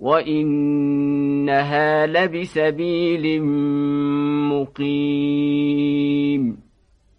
وإنها لبسبيل مقيم